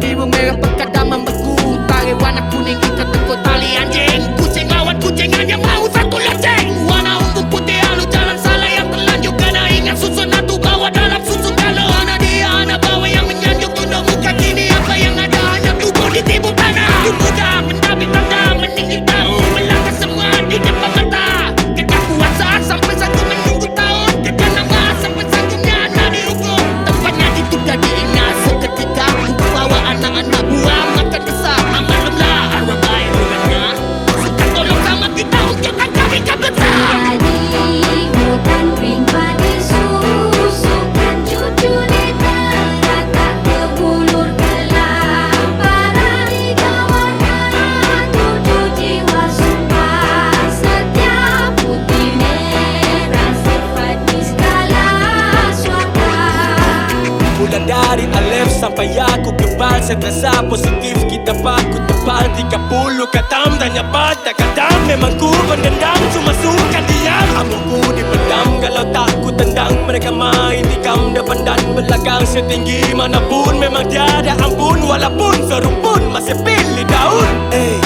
people make a Mula dari Alef sampai aku kebal Saya terasa positif kita paku tebal 30 katam. Dan nyabat Tak kadang memang ku pendendam Cuma suka diam. Amukku dipendam Kalau tak ku tendang. Mereka main tikam depan dan belakang. Setinggi manapun memang tiada ampun. Walaupun serumpun masih pilih daun. Eh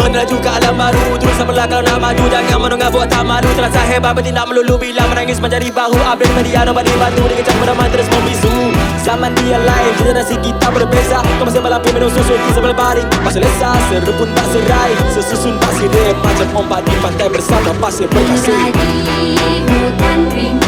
Meneraju ke alam baru. Terus sebelah kalau nak maju? Jangan menunggu buat tak malu. Terasa hebat bertindak melulu. Bila menangis menjadi bahu. Update media nombor di batu Dikecam beraman terus membisu Zaman dia lain Generasi kita berbeza Kau masih malam minum susu Di sebelah baring Pasir lesa Seru pun tak serai Sesusun pasir rep Macam ombak di pantai bersama pasir berkasih Jadi hutan ring